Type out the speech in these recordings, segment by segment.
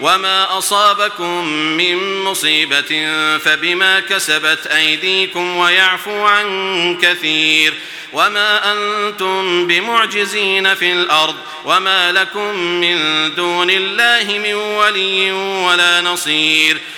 وما أصابكم من مصيبة فبما كسبت أيديكم ويعفو عن كثير وما أنتم بمعجزين في الأرض وما لكم من دون الله من ولي ولا نصير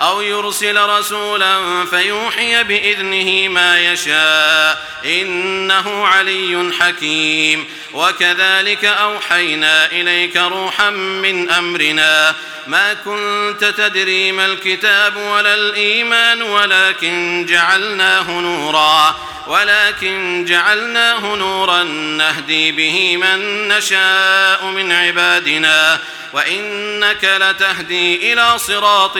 أو يرسل رسولا فيوحي بإذنه ما يشاء إنه علي حكيم وكذلك أوحينا إليك روحا من أمرنا ما كنت تدري ما الكتاب ولا الإيمان ولكن جعلناه نورا ولكن جعلناه نورا نهدي به من نشاء من عبادنا وإنك لتهدي إلى صراط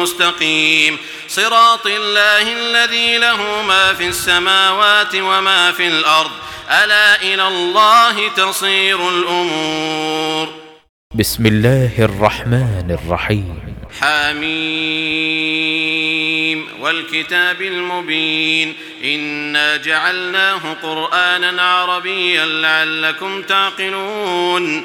مستقيم. صراط الله الذي له ما في السماوات وما في الأرض. ألا إلى الله تصير الأمور. بسم الله الرحمن الرحيم. حاميم والكتاب المبين. إنا جعلناه قرآنا عربيا لعلكم تعقلون.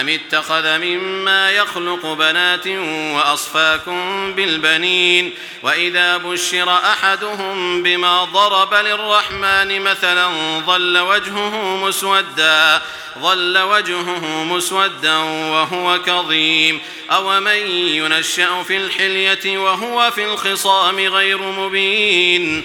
أم اتخذ مما يخلق بنات وأصفاكم بالبنين وإذا بشر أحدهم بما ضرب للرحمن مثلا ظل وجهه مسودا ظل وجهه مسودا وهو كظيم أو من ينشأ في الحلية وهو في الخصام غير مبين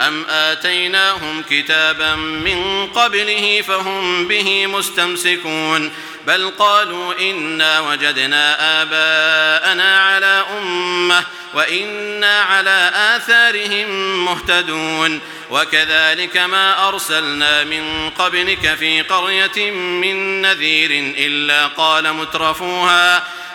أم آتيناهم كتابا من قبله فهم به مستمسكون بل قالوا إنا وجدنا آباءنا على أمة وإنا على آثارهم مهتدون وكذلك ما أرسلنا من قبلك في قرية من نذير إلا قال مترفوها